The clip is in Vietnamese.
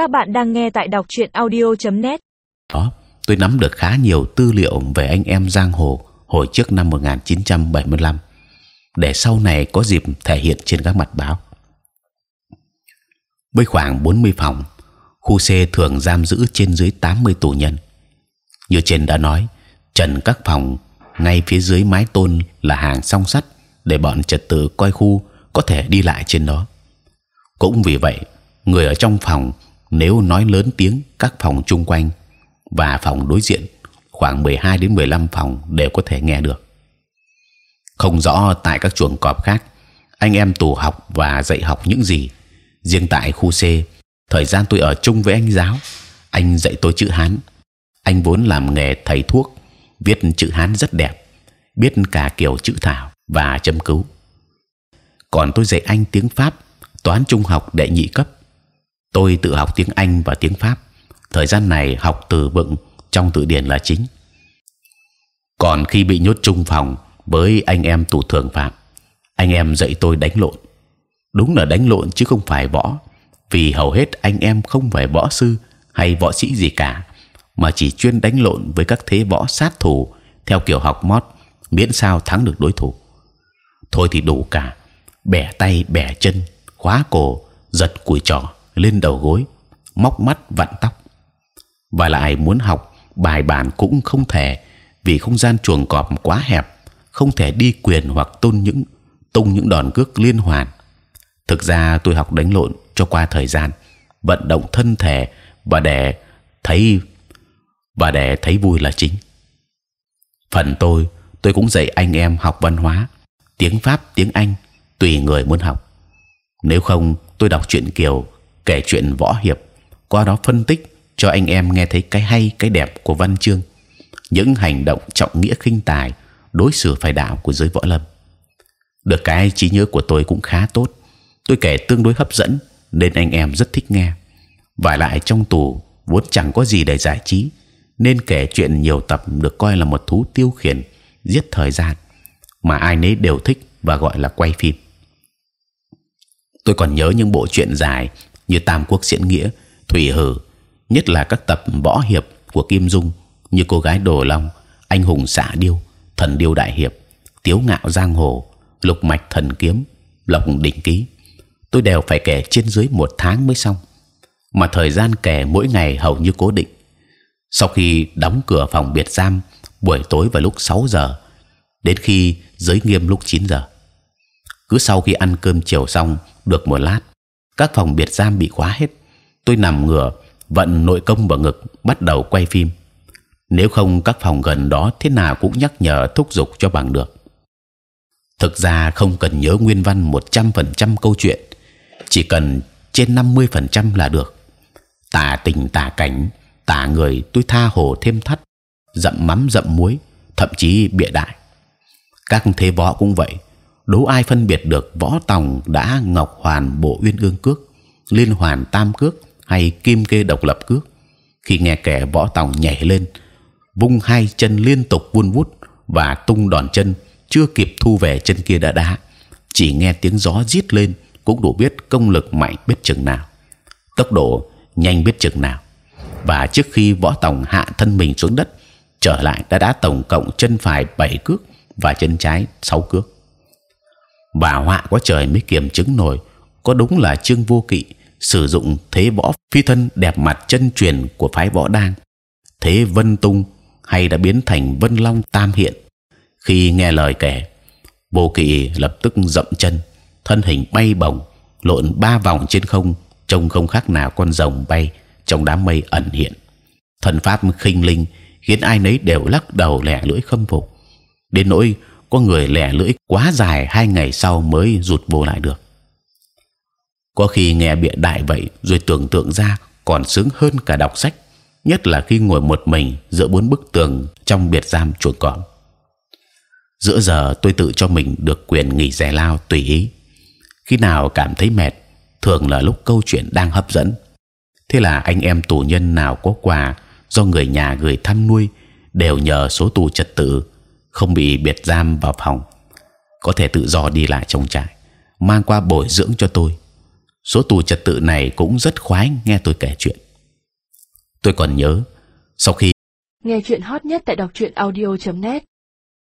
Các bạn đang nghe tại đọc truyện audio.net. Đó, tôi nắm được khá nhiều tư liệu về anh em giang hồ hồi trước năm 1975 để sau này có dịp thể hiện trên các mặt báo. Với khoảng 40 phòng, khu C thường giam giữ trên dưới 80 tù nhân. Như trên đã nói, trần các phòng ngay phía dưới mái tôn là hàng song sắt để bọn trật tự coi khu có thể đi lại trên đó. Cũng vì vậy, người ở trong phòng nếu nói lớn tiếng các phòng chung quanh và phòng đối diện khoảng 12 đến 15 phòng đều có thể nghe được. Không rõ tại các chuồng cọp khác, anh em tù học và dạy học những gì. Riêng tại khu C, thời gian tôi ở chung với anh giáo, anh dạy tôi chữ Hán. Anh vốn làm nghề thầy thuốc, viết chữ Hán rất đẹp, biết cả kiểu chữ thảo và châm cứu. Còn tôi dạy anh tiếng Pháp, toán trung học đệ nhị cấp. Tôi tự học tiếng Anh và tiếng Pháp. Thời gian này học từ vựng trong từ điển là chính. Còn khi bị nhốt chung phòng với anh em tù thường phạm, anh em dạy tôi đánh lộn. Đúng là đánh lộn chứ không phải võ, vì hầu hết anh em không phải võ sư hay võ sĩ gì cả, mà chỉ chuyên đánh lộn với các thế võ sát thủ theo kiểu học mót, miễn sao thắng được đối thủ. Thôi thì đủ cả, bẻ tay bẻ chân, khóa cổ, giật cùi trỏ lên đầu gối, móc mắt vặn tóc. Và lại muốn học bài bản cũng không thể vì không gian chuồng cọp quá hẹp, không thể đi quyền hoặc tôn những tung những đòn cước liên hoàn. Thực ra tôi học đánh lộn cho qua thời gian, vận động thân thể và để thấy và để thấy vui là chính. Phần tôi, tôi cũng dạy anh em học văn hóa, tiếng pháp, tiếng Anh, tùy người muốn học. Nếu không, tôi đọc truyện kiều, kể chuyện võ hiệp, qua đó phân tích cho anh em nghe thấy cái hay, cái đẹp của văn chương, những hành động trọng nghĩa khinh tài, đối xử phải đạo của giới võ lâm. Được cái trí nhớ của tôi cũng khá tốt, tôi kể tương đối hấp dẫn nên anh em rất thích nghe. và lại trong tù vốn chẳng có gì để giải trí, nên kể chuyện nhiều tập được coi là một thú tiêu khiển, giết thời gian mà ai nấy đều thích và gọi là quay phim. Tôi còn nhớ những bộ truyện dài như Tam Quốc diễn nghĩa, Thủy Hử, nhất là các tập võ hiệp của Kim Dung như cô gái Đồ Long, anh hùng xạ điêu, thần điêu đại hiệp, tiếu ngạo giang hồ, lục mạch thần kiếm, lộc đỉnh ký. Tôi đều phải kể trên dưới một tháng mới xong, mà thời gian kể mỗi ngày hầu như cố định. Sau khi đóng cửa phòng biệt giam buổi tối vào lúc 6 giờ, đến khi giới nghiêm lúc 9 giờ. Cứ sau khi ăn cơm chiều xong được một lát, các phòng biệt giam bị khóa hết. Tôi nằm ngửa, vận nội công vào ngực, bắt đầu quay phim. Nếu không các phòng gần đó thế nào cũng nhắc nhở thúc giục cho bằng được. Thực ra không cần nhớ nguyên văn 100% câu chuyện, chỉ cần trên 50% là được. Tả tình tả cảnh, tả người tôi tha hồ thêm thắt, dậm mắm dậm muối, thậm chí bịa đại. Các thế võ cũng vậy. Đố ai phân biệt được võ tòng đã ngọc hoàn bộ uyên ương cước, liên hoàn tam cước hay kim kê độc lập cước? Khi nghe kẻ võ tòng nhảy lên, vung hai chân liên tục vun vút và tung đòn chân, chưa kịp thu về chân kia đã đá, chỉ nghe tiếng gió rít lên cũng đủ biết công lực mạnh biết chừng nào, tốc độ nhanh biết chừng nào. Và trước khi võ tòng hạ thân mình xuống đất, trở lại đã đá tổng cộng chân phải bảy cước và chân trái sáu cước. Và họa có trời mới kiểm chứng nổi. Có đúng là trương vô kỵ sử dụng thế võ phi thân đẹp mặt chân truyền của phái võ đan? Thế vân tung hay đã biến thành vân long tam hiện? Khi nghe lời kể, vô kỵ lập tức dậm chân, thân hình bay bổng, lộn ba vòng trên không, trông không khác nào con rồng bay trong đám mây ẩn hiện. Thần pháp khinh linh khiến ai nấy đều lắc đầu lẻ lưỡi khâm phục. Đến nỗi có người lẻ lưỡi quá dài hai ngày sau mới rụt vô lại được. Có khi nghe bịa đại vậy rồi tưởng tượng ra còn sướng hơn cả đọc sách, nhất là khi ngồi một mình giữa bốn bức tường trong biệt giam chuồng cọp. Giữa giờ tôi tự cho mình được quyền nghỉ giải lao tùy ý. Khi nào cảm thấy mệt, thường là lúc câu chuyện đang hấp dẫn. Thế là anh em tù nhân nào có quà do người nhà gửi thăm nuôi đều nhờ số tù trật tự không bị biệt giam vào phòng. Có thể tự do đi lại trong trại, mang qua bồi dưỡng cho tôi. Số tù trật tự này cũng rất khoái nghe tôi kể chuyện. Tôi còn nhớ, sau khi nghe chuyện hot nhất tại đọc truyện audio .net.